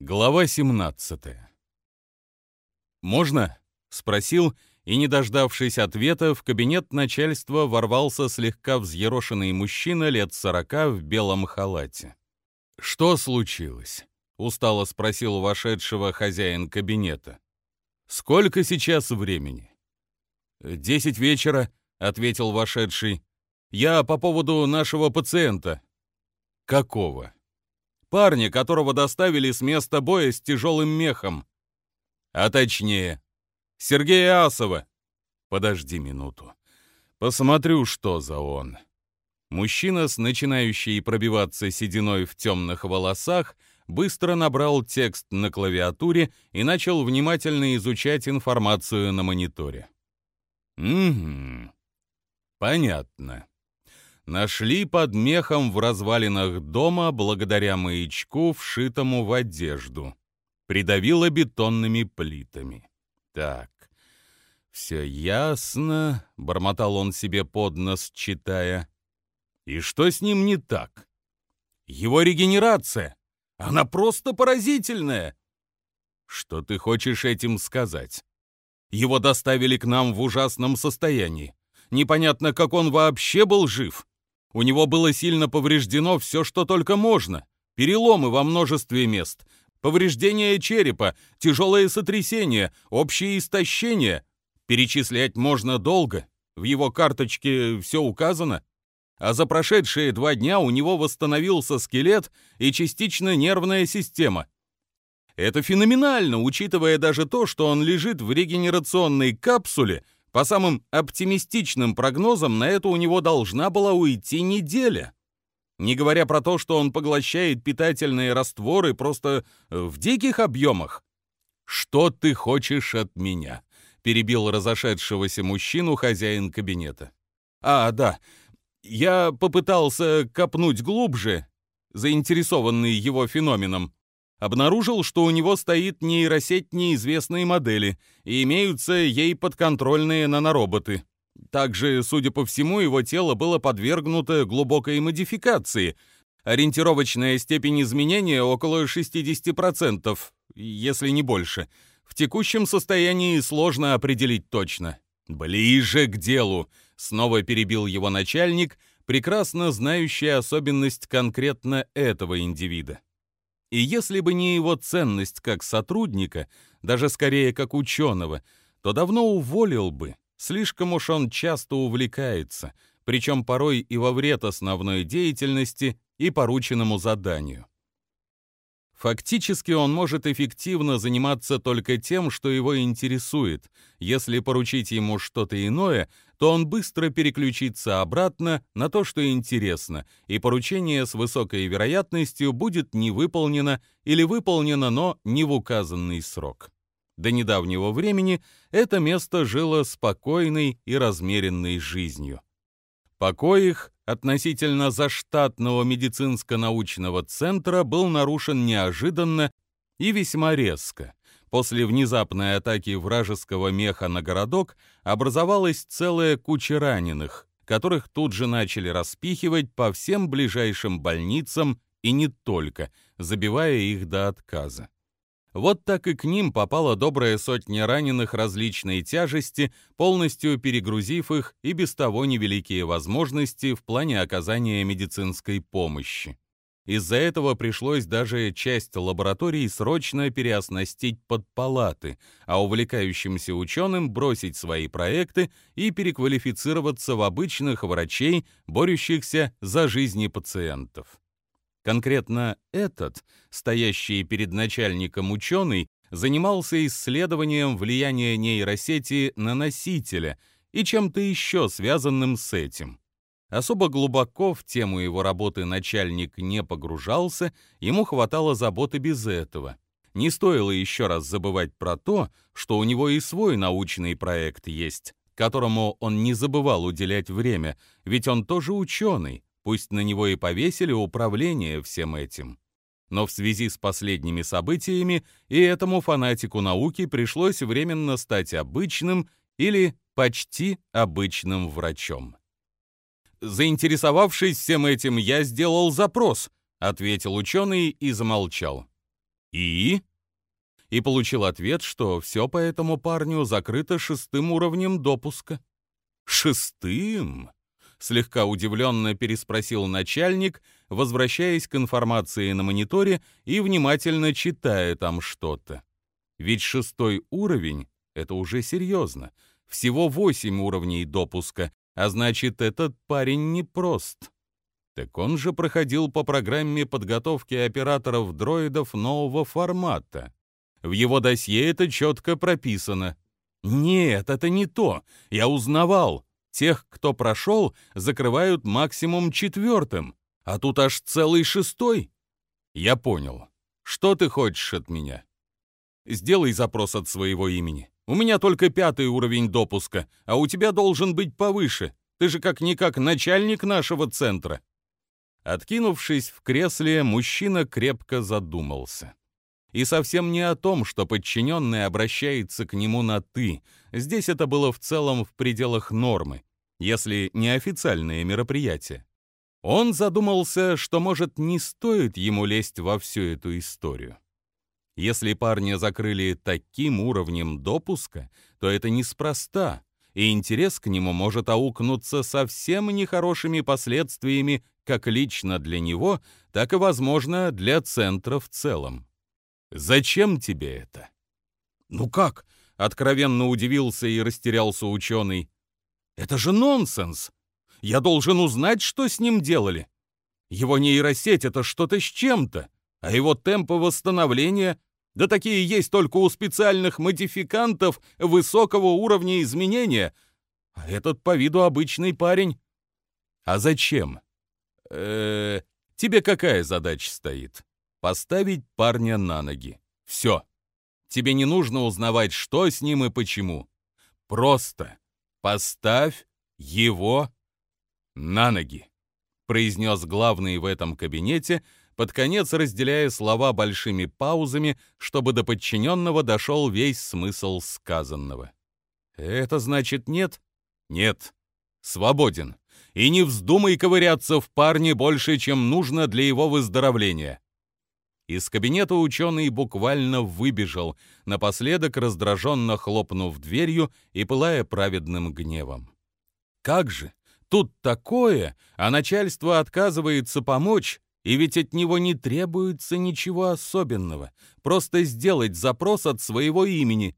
Глава 17 «Можно?» — спросил, и, не дождавшись ответа, в кабинет начальства ворвался слегка взъерошенный мужчина лет сорока в белом халате. «Что случилось?» — устало спросил вошедшего хозяин кабинета. «Сколько сейчас времени?» «Десять вечера», — ответил вошедший. «Я по поводу нашего пациента». «Какого?» Парня, которого доставили с места боя с тяжелым мехом. А точнее, Сергея Асова. Подожди минуту. Посмотрю, что за он. Мужчина с начинающей пробиваться сединой в темных волосах быстро набрал текст на клавиатуре и начал внимательно изучать информацию на мониторе. «Угу. Понятно нашли под мехом в развалинах дома благодаря маячку, вшитому в одежду. Придавило бетонными плитами. Так, все ясно, — бормотал он себе под нос, читая. И что с ним не так? Его регенерация, она просто поразительная. Что ты хочешь этим сказать? Его доставили к нам в ужасном состоянии. Непонятно, как он вообще был жив. У него было сильно повреждено все, что только можно. Переломы во множестве мест, повреждение черепа, тяжелое сотрясение, общее истощение. Перечислять можно долго. В его карточке все указано. А за прошедшие два дня у него восстановился скелет и частично нервная система. Это феноменально, учитывая даже то, что он лежит в регенерационной капсуле – по самым оптимистичным прогнозам, на это у него должна была уйти неделя. Не говоря про то, что он поглощает питательные растворы просто в диких объемах. «Что ты хочешь от меня?» — перебил разошедшегося мужчину хозяин кабинета. «А, да, я попытался копнуть глубже, заинтересованный его феноменом, обнаружил, что у него стоит нейросеть неизвестной модели и имеются ей подконтрольные нанороботы. Также, судя по всему, его тело было подвергнуто глубокой модификации. Ориентировочная степень изменения около 60%, если не больше. В текущем состоянии сложно определить точно. «Ближе к делу», — снова перебил его начальник, прекрасно знающий особенность конкретно этого индивида. И если бы не его ценность как сотрудника, даже скорее как ученого, то давно уволил бы. Слишком уж он часто увлекается, причем порой и во вред основной деятельности и порученному заданию. Фактически он может эффективно заниматься только тем, что его интересует. Если поручить ему что-то иное, то он быстро переключится обратно на то, что интересно, и поручение с высокой вероятностью будет не выполнено или выполнено, но не в указанный срок. До недавнего времени это место жило спокойной и размеренной жизнью. Покой их относительно заштатного медицинско-научного центра был нарушен неожиданно и весьма резко. После внезапной атаки вражеского меха на городок образовалась целая куча раненых, которых тут же начали распихивать по всем ближайшим больницам и не только, забивая их до отказа. Вот так и к ним попала добрая сотня раненых различной тяжести, полностью перегрузив их и без того невеликие возможности в плане оказания медицинской помощи. Из-за этого пришлось даже часть лабораторий срочно переоснастить под палаты, а увлекающимся ученым бросить свои проекты и переквалифицироваться в обычных врачей, борющихся за жизни пациентов. Конкретно этот, стоящий перед начальником ученый, занимался исследованием влияния нейросети на носителя и чем-то еще связанным с этим. Особо глубоко в тему его работы начальник не погружался, ему хватало заботы без этого. Не стоило еще раз забывать про то, что у него и свой научный проект есть, которому он не забывал уделять время, ведь он тоже ученый, Пусть на него и повесили управление всем этим. Но в связи с последними событиями и этому фанатику науки пришлось временно стать обычным или почти обычным врачом. Заинтересовавшись всем этим, я сделал запрос, ответил ученый и замолчал. И? И получил ответ, что все по этому парню закрыто шестым уровнем допуска. Шестым? Слегка удивленно переспросил начальник, возвращаясь к информации на мониторе и внимательно читая там что-то. Ведь шестой уровень — это уже серьезно. Всего восемь уровней допуска, а значит, этот парень непрост. Так он же проходил по программе подготовки операторов дроидов нового формата. В его досье это четко прописано. Нет, это не то. Я узнавал. Тех, кто прошел, закрывают максимум четвертым, а тут аж целый шестой. Я понял. Что ты хочешь от меня? Сделай запрос от своего имени. У меня только пятый уровень допуска, а у тебя должен быть повыше. Ты же как-никак начальник нашего центра. Откинувшись в кресле, мужчина крепко задумался. И совсем не о том, что подчиненный обращается к нему на «ты». Здесь это было в целом в пределах нормы, если не официальное мероприятие. Он задумался, что, может, не стоит ему лезть во всю эту историю. Если парня закрыли таким уровнем допуска, то это неспроста, и интерес к нему может аукнуться совсем нехорошими последствиями как лично для него, так и, возможно, для центра в целом. Зачем тебе это? Ну как? Откровенно удивился и растерялся ученый. Это же нонсенс! Я должен узнать, что с ним делали. Его нейросеть — это что-то с чем-то, а его темпы восстановления — да такие есть только у специальных модификантов высокого уровня изменения, а этот по виду обычный парень. А зачем? э тебе какая задача стоит? Поставить парня на ноги. Все. Тебе не нужно узнавать, что с ним и почему. Просто поставь его на ноги, произнес главный в этом кабинете, под конец разделяя слова большими паузами, чтобы до подчиненного дошел весь смысл сказанного. «Это значит нет?» «Нет. Свободен и не вздумай ковыряться в парне больше, чем нужно для его выздоровления». Из кабинета ученый буквально выбежал, напоследок раздраженно хлопнув дверью и пылая праведным гневом. «Как же? Тут такое, а начальство отказывается помочь, и ведь от него не требуется ничего особенного, просто сделать запрос от своего имени,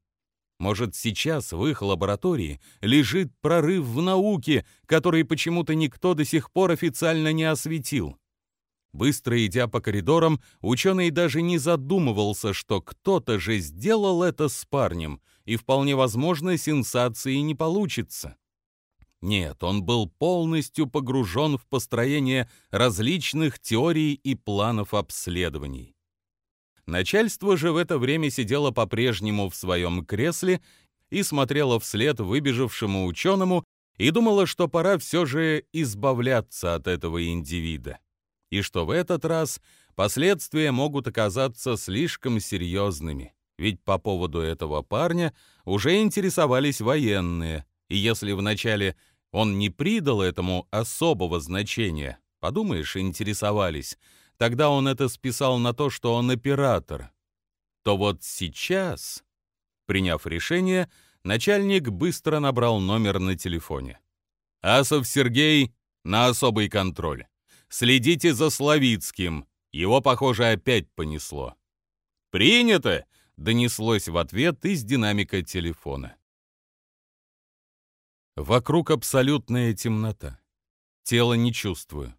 может, сейчас в их лаборатории лежит прорыв в науке, который почему-то никто до сих пор официально не осветил. Быстро идя по коридорам, ученый даже не задумывался, что кто-то же сделал это с парнем, и вполне возможно, сенсации не получится. Нет, он был полностью погружен в построение различных теорий и планов обследований. Начальство же в это время сидело по-прежнему в своем кресле и смотрело вслед выбежавшему ученому и думало, что пора все же избавляться от этого индивида. И что в этот раз последствия могут оказаться слишком серьезными, ведь по поводу этого парня уже интересовались военные, и если вначале он не придал этому особого значения, подумаешь, интересовались, Тогда он это списал на то, что он оператор. То вот сейчас, приняв решение, начальник быстро набрал номер на телефоне. «Асов Сергей на особый контроль. Следите за Славицким. Его, похоже, опять понесло». «Принято!» — донеслось в ответ из динамика телефона. Вокруг абсолютная темнота. Тело не чувствую.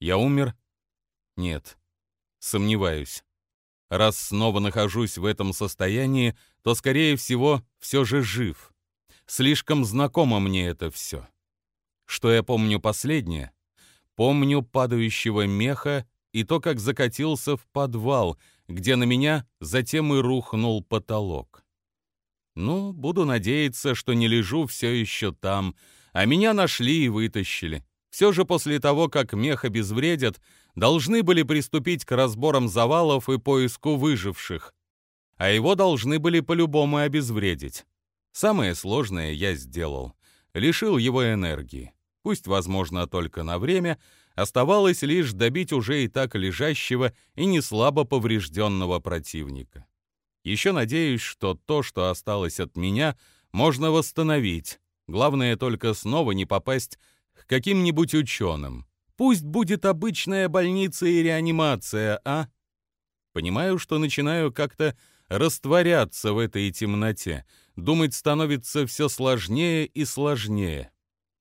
Я умер нет, сомневаюсь. Раз снова нахожусь в этом состоянии, то, скорее всего, все же жив. Слишком знакомо мне это все. Что я помню последнее? Помню падающего меха и то, как закатился в подвал, где на меня затем и рухнул потолок. Ну, буду надеяться, что не лежу все еще там, а меня нашли и вытащили. Все же после того, как мех обезвредят, должны были приступить к разборам завалов и поиску выживших, а его должны были по-любому обезвредить. Самое сложное я сделал. Лишил его энергии. Пусть, возможно, только на время, Оставалось лишь добить уже и так лежащего и не слабо поврежденного противника. Еще надеюсь, что то, что осталось от меня, можно восстановить. Главное только снова не попасть к каким-нибудь ученым. Пусть будет обычная больница и реанимация, а? Понимаю, что начинаю как-то растворяться в этой темноте. Думать становится все сложнее и сложнее.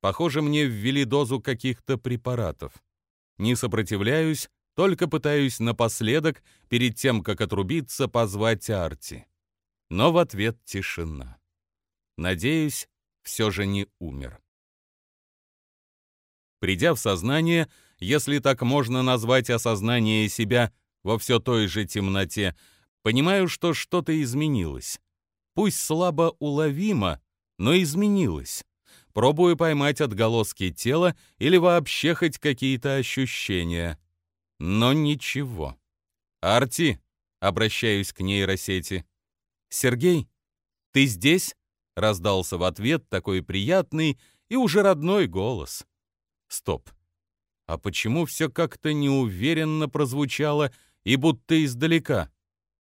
Похоже, мне ввели дозу каких-то препаратов. Не сопротивляюсь, только пытаюсь напоследок, перед тем, как отрубиться, позвать Арти. Но в ответ тишина. Надеюсь, все же не умер. Придя в сознание, если так можно назвать осознание себя во все той же темноте, понимаю, что что-то изменилось. Пусть слабо уловимо, но изменилось. Пробую поймать отголоски тела или вообще хоть какие-то ощущения. Но ничего. «Арти!» — обращаюсь к нейросети. «Сергей, ты здесь?» — раздался в ответ такой приятный и уже родной голос. Стоп. А почему все как-то неуверенно прозвучало и будто издалека?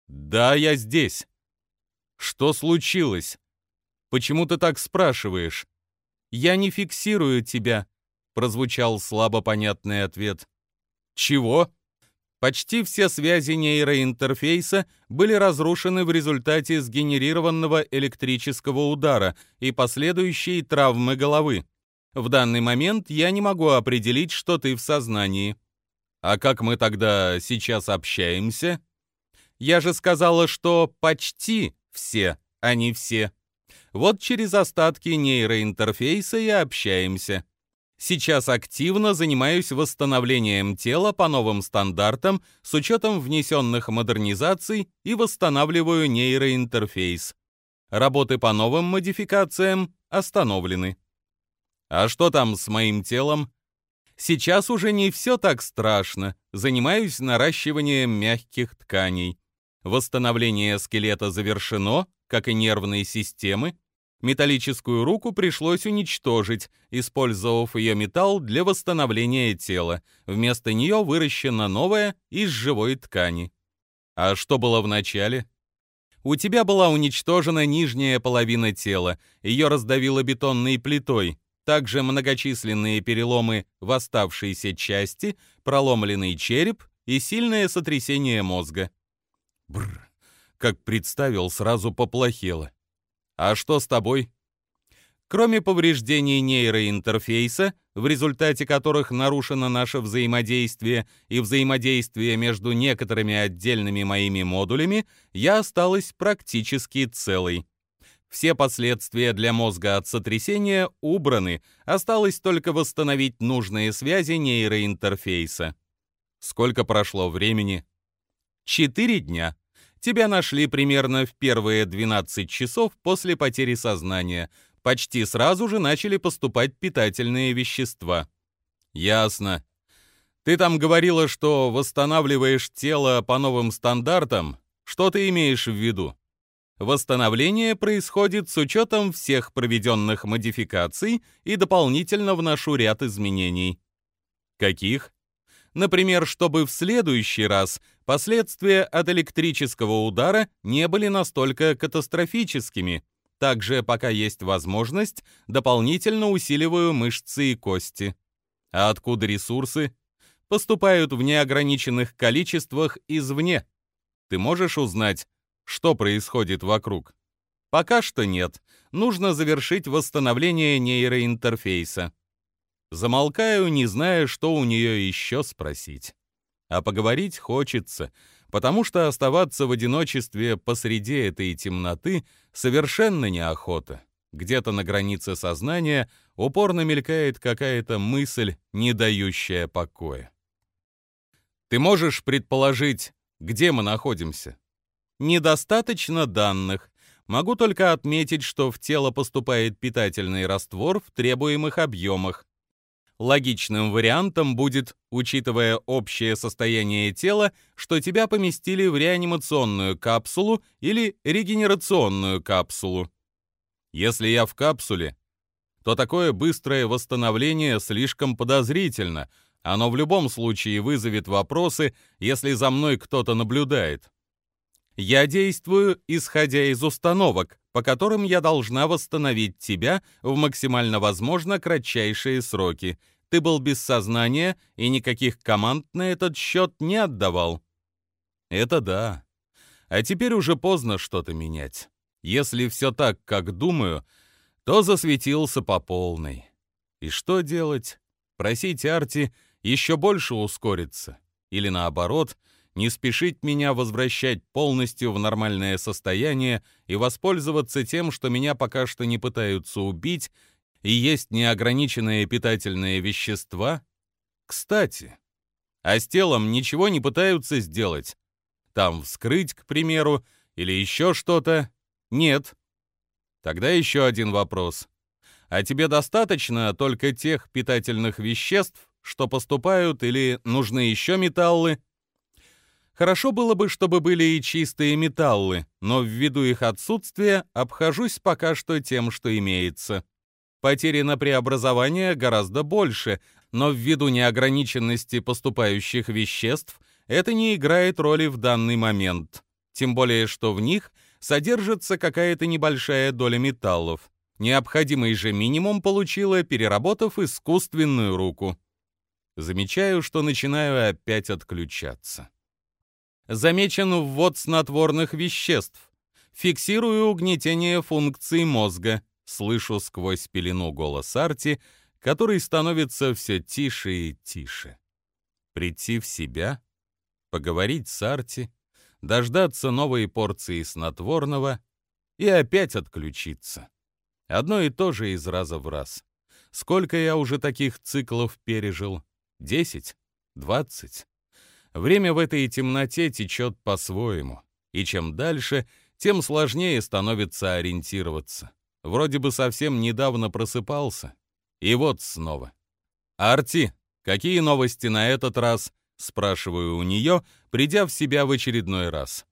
«Да, я здесь». «Что случилось? Почему ты так спрашиваешь?» «Я не фиксирую тебя», — прозвучал слабо понятный ответ. «Чего?» Почти все связи нейроинтерфейса были разрушены в результате сгенерированного электрического удара и последующей травмы головы. В данный момент я не могу определить, что ты в сознании. А как мы тогда сейчас общаемся? Я же сказала, что почти все, а не все. Вот через остатки нейроинтерфейса и общаемся. Сейчас активно занимаюсь восстановлением тела по новым стандартам с учетом внесенных модернизаций и восстанавливаю нейроинтерфейс. Работы по новым модификациям остановлены. А что там с моим телом? Сейчас уже не все так страшно. Занимаюсь наращиванием мягких тканей. Восстановление скелета завершено, как и нервной системы, Металлическую руку пришлось уничтожить, использовав ее металл для восстановления тела. Вместо нее выращена новая из живой ткани. А что было в начале? У тебя была уничтожена нижняя половина тела, ее раздавило бетонной плитой. Также многочисленные переломы в оставшейся части, проломленный череп и сильное сотрясение мозга. Бррр, как представил, сразу поплохело. А что с тобой? Кроме повреждений нейроинтерфейса, в результате которых нарушено наше взаимодействие и взаимодействие между некоторыми отдельными моими модулями, я осталась практически целой. Все последствия для мозга от сотрясения убраны, осталось только восстановить нужные связи нейроинтерфейса. Сколько прошло времени? Четыре дня. Тебя нашли примерно в первые 12 часов после потери сознания. Почти сразу же начали поступать питательные вещества. Ясно. Ты там говорила, что восстанавливаешь тело по новым стандартам. Что ты имеешь в виду? Восстановление происходит с учетом всех проведенных модификаций и дополнительно вношу ряд изменений. Каких? Например, чтобы в следующий раз последствия от электрического удара не были настолько катастрофическими. Также, пока есть возможность, дополнительно усиливаю мышцы и кости. А откуда ресурсы? Поступают в неограниченных количествах извне. Ты можешь узнать, что происходит вокруг? Пока что нет. Нужно завершить восстановление нейроинтерфейса. Замолкаю, не зная, что у нее еще спросить. А поговорить хочется, потому что оставаться в одиночестве посреди этой темноты совершенно неохота. Где-то на границе сознания упорно мелькает какая-то мысль, не дающая покоя. Ты можешь предположить, где мы находимся? Недостаточно данных. Могу только отметить, что в тело поступает питательный раствор в требуемых объемах. Логичным вариантом будет, учитывая общее состояние тела, что тебя поместили в реанимационную капсулу или регенерационную капсулу. Если я в капсуле, то такое быстрое восстановление слишком подозрительно, Оно в любом случае вызовет вопросы, если за мной кто-то наблюдает. Я действую, исходя из установок, по которым я должна восстановить тебя в максимально возможно кратчайшие сроки. Ты был без сознания и никаких команд на этот счет не отдавал. Это да. А теперь уже поздно что-то менять. Если все так, как думаю, то засветился по полной. И что делать? Просить Арти еще больше ускориться? Или наоборот, не спешить меня возвращать полностью в нормальное состояние и воспользоваться тем, что меня пока что не пытаются убить, и есть неограниченные питательные вещества? Кстати, а с телом ничего не пытаются сделать. Там вскрыть, к примеру, или еще что-то? Нет. Тогда еще один вопрос. А тебе достаточно только тех питательных веществ, что поступают, или нужны еще металлы? Хорошо было бы, чтобы были и чистые металлы, но ввиду их отсутствия обхожусь пока что тем, что имеется. Потери на преобразование гораздо больше, но ввиду неограниченности поступающих веществ это не играет роли в данный момент. Тем более, что в них содержится какая-то небольшая доля металлов. Необходимый же минимум получила, переработав искусственную руку. Замечаю, что начинаю опять отключаться. Замечен ввод снотворных веществ. Фиксирую угнетение функций мозга. Слышу сквозь пелену голос Арти, который становится все тише и тише. Прийти в себя, поговорить с Арти, дождаться новой порции снотворного и опять отключиться. Одно и то же из раза в раз. Сколько я уже таких циклов пережил? Десять? Двадцать? Время в этой темноте течет по-своему, и чем дальше, тем сложнее становится ориентироваться. Вроде бы совсем недавно просыпался. И вот снова. «Арти, какие новости на этот раз?» — спрашиваю у нее, придя в себя в очередной раз.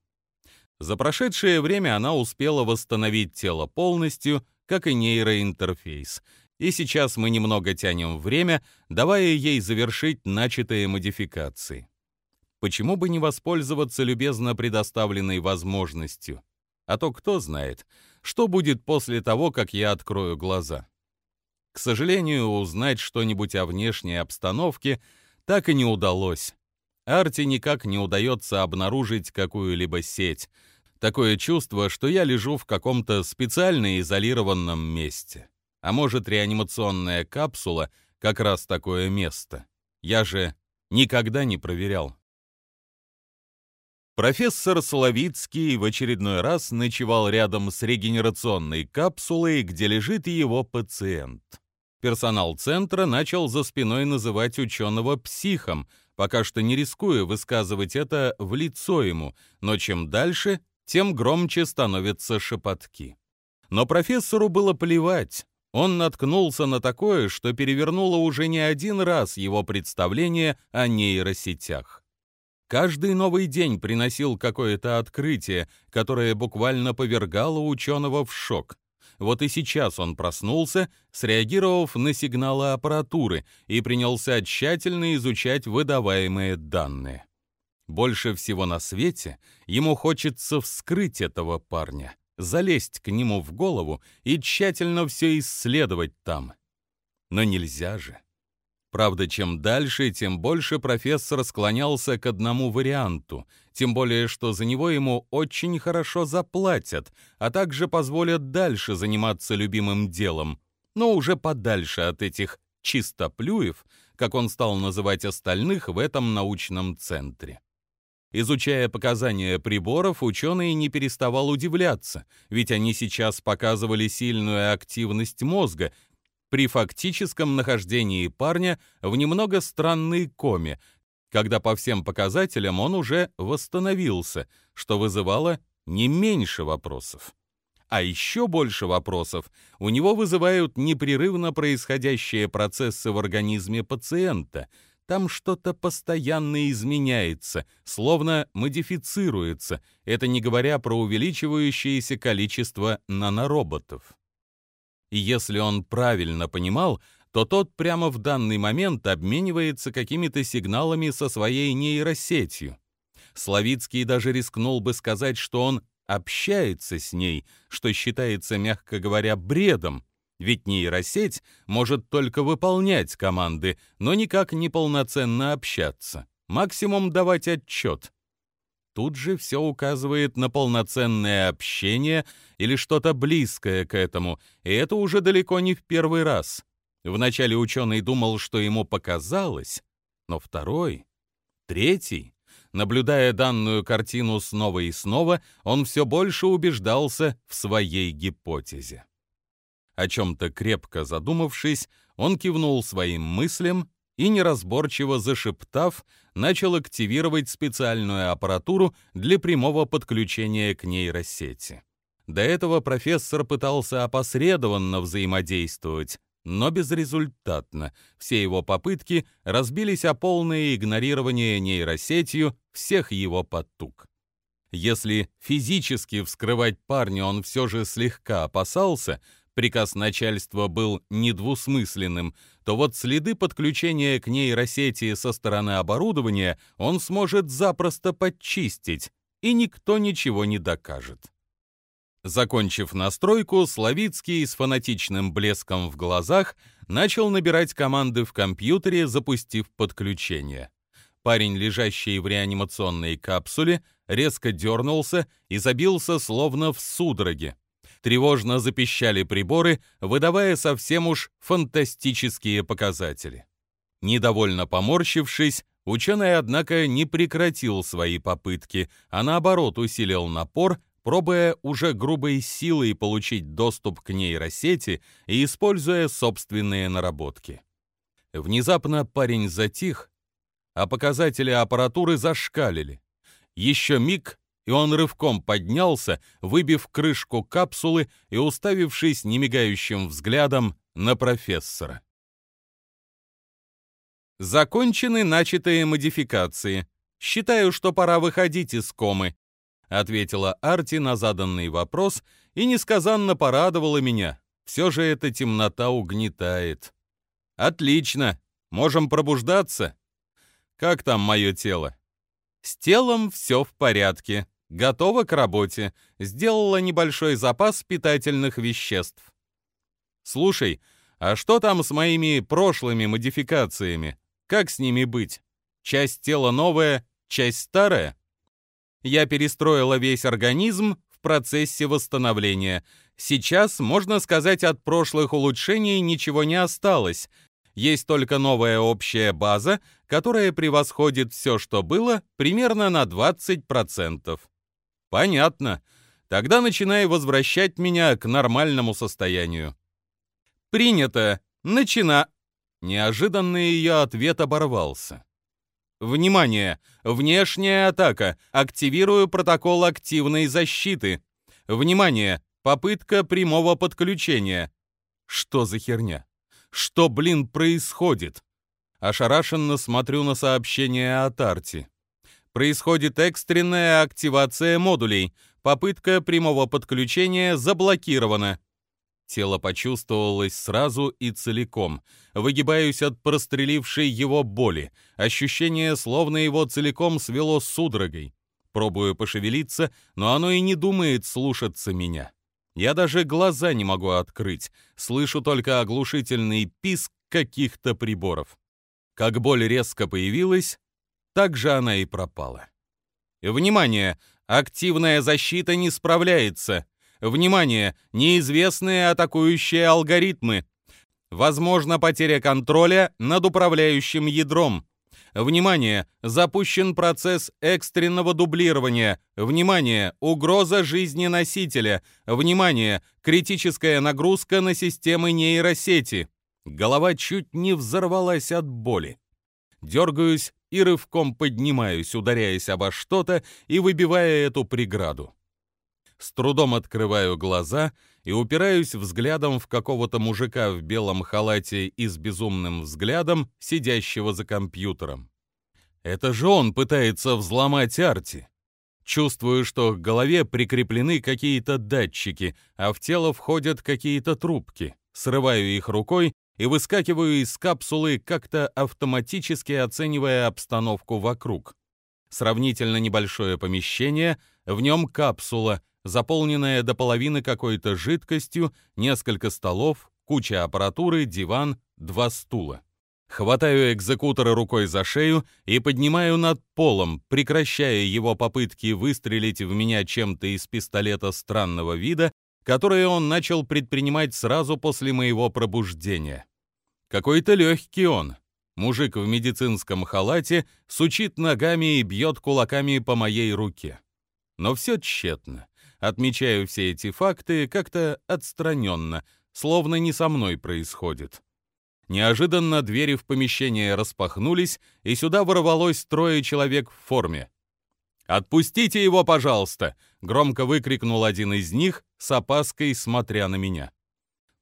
За прошедшее время она успела восстановить тело полностью, как и нейроинтерфейс. И сейчас мы немного тянем время, давая ей завершить начатые модификации. Почему бы не воспользоваться любезно предоставленной возможностью? А то кто знает, что будет после того, как я открою глаза. К сожалению, узнать что-нибудь о внешней обстановке так и не удалось. Арте никак не удается обнаружить какую-либо сеть. Такое чувство, что я лежу в каком-то специально изолированном месте. А может, реанимационная капсула как раз такое место. Я же никогда не проверял. Профессор Соловицкий в очередной раз ночевал рядом с регенерационной капсулой, где лежит его пациент. Персонал центра начал за спиной называть ученого психом, пока что не рискуя высказывать это в лицо ему, но чем дальше, тем громче становятся шепотки. Но профессору было плевать. Он наткнулся на такое, что перевернуло уже не один раз его представление о нейросетях. Каждый новый день приносил какое-то открытие, которое буквально повергало ученого в шок. Вот и сейчас он проснулся, среагировав на сигналы аппаратуры и принялся тщательно изучать выдаваемые данные. Больше всего на свете ему хочется вскрыть этого парня, залезть к нему в голову и тщательно все исследовать там. Но нельзя же. Правда, чем дальше, тем больше профессор склонялся к одному варианту, тем более что за него ему очень хорошо заплатят, а также позволят дальше заниматься любимым делом, но уже подальше от этих чистоплюев, как он стал называть остальных в этом научном центре. Изучая показания приборов, ученый не переставал удивляться, ведь они сейчас показывали сильную активность мозга, при фактическом нахождении парня в немного странной коме, когда по всем показателям он уже восстановился, что вызывало не меньше вопросов. А еще больше вопросов у него вызывают непрерывно происходящие процессы в организме пациента. Там что-то постоянно изменяется, словно модифицируется, это не говоря про увеличивающееся количество нанороботов. И если он правильно понимал, то тот прямо в данный момент обменивается какими-то сигналами со своей нейросетью. Славицкий даже рискнул бы сказать, что он общается с ней, что считается, мягко говоря, бредом, ведь нейросеть может только выполнять команды, но никак не полноценно общаться, максимум давать отчет. Тут же все указывает на полноценное общение или что-то близкое к этому, и это уже далеко не в первый раз. Вначале ученый думал, что ему показалось, но второй, третий, наблюдая данную картину снова и снова, он все больше убеждался в своей гипотезе. О чем-то крепко задумавшись, он кивнул своим мыслям и, неразборчиво зашептав, начал активировать специальную аппаратуру для прямого подключения к нейросети. До этого профессор пытался опосредованно взаимодействовать, но безрезультатно. Все его попытки разбились о полное игнорирование нейросетью всех его потуг. Если физически вскрывать парня он все же слегка опасался, приказ начальства был недвусмысленным, то вот следы подключения к нейросети со стороны оборудования он сможет запросто подчистить, и никто ничего не докажет. Закончив настройку, Славицкий с фанатичным блеском в глазах начал набирать команды в компьютере, запустив подключение. Парень, лежащий в реанимационной капсуле, резко дернулся и забился словно в судороге. Тревожно запищали приборы, выдавая совсем уж фантастические показатели. Недовольно поморщившись, ученый, однако, не прекратил свои попытки, а наоборот усилил напор, пробуя уже грубой силой получить доступ к нейросети и используя собственные наработки. Внезапно парень затих, а показатели аппаратуры зашкалили. Еще миг, и он рывком поднялся, выбив крышку капсулы и уставившись немигающим взглядом на профессора. Закончены начатые модификации. Считаю, что пора выходить из комы, ответила Арти на заданный вопрос и несказанно порадовала меня. Все же эта темнота угнетает. Отлично. Можем пробуждаться. Как там мое тело? С телом все в порядке. Готова к работе. Сделала небольшой запас питательных веществ. Слушай, а что там с моими прошлыми модификациями? Как с ними быть? Часть тела новая, часть старая? Я перестроила весь организм в процессе восстановления. Сейчас, можно сказать, от прошлых улучшений ничего не осталось. Есть только новая общая база, которая превосходит все, что было, примерно на 20%. Понятно. Тогда начинай возвращать меня к нормальному состоянию. Принято. Начина. Неожиданный ее ответ оборвался. Внимание! Внешняя атака. Активирую протокол активной защиты. Внимание! Попытка прямого подключения. Что за херня? Что, блин, происходит? Ошарашенно смотрю на сообщение от Арти. Происходит экстренная активация модулей. Попытка прямого подключения заблокирована. Тело почувствовалось сразу и целиком. Выгибаюсь от прострелившей его боли. Ощущение, словно его целиком свело судорогой. Пробую пошевелиться, но оно и не думает слушаться меня. Я даже глаза не могу открыть. Слышу только оглушительный писк каких-то приборов. Как боль резко появилась, так же она и пропала. Внимание! Активная защита не справляется. Внимание! Неизвестные атакующие алгоритмы. Возможно потеря контроля над управляющим ядром. Внимание! Запущен процесс экстренного дублирования. Внимание! Угроза жизни носителя. Внимание! Критическая нагрузка на системы нейросети. Голова чуть не взорвалась от боли. Дергаюсь и рывком поднимаюсь, ударяясь обо что-то и выбивая эту преграду с трудом открываю глаза и упираюсь взглядом в какого-то мужика в белом халате и с безумным взглядом, сидящего за компьютером. Это же он пытается взломать Арти. Чувствую, что к голове прикреплены какие-то датчики, а в тело входят какие-то трубки. Срываю их рукой и выскакиваю из капсулы, как-то автоматически оценивая обстановку вокруг. Сравнительно небольшое помещение, в нем капсула, заполненная до половины какой-то жидкостью, несколько столов, куча аппаратуры, диван, два стула. Хватаю экзекутора рукой за шею и поднимаю над полом, прекращая его попытки выстрелить в меня чем-то из пистолета странного вида, которые он начал предпринимать сразу после моего пробуждения. Какой-то легкий он. Мужик в медицинском халате сучит ногами и бьет кулаками по моей руке. Но все тщетно. Отмечаю все эти факты как-то отстраненно, словно не со мной происходит. Неожиданно двери в помещение распахнулись, и сюда ворвалось трое человек в форме. «Отпустите его, пожалуйста!» — громко выкрикнул один из них, с опаской смотря на меня.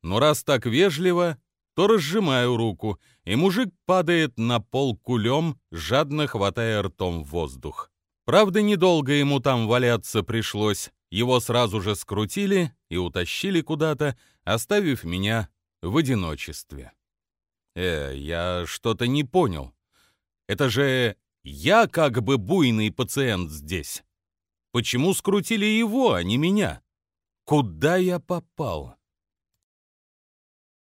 Но раз так вежливо, то разжимаю руку, и мужик падает на пол кулем, жадно хватая ртом воздух. Правда, недолго ему там валяться пришлось. Его сразу же скрутили и утащили куда-то, оставив меня в одиночестве. Э, я что-то не понял. Это же я как бы буйный пациент здесь. Почему скрутили его, а не меня? Куда я попал?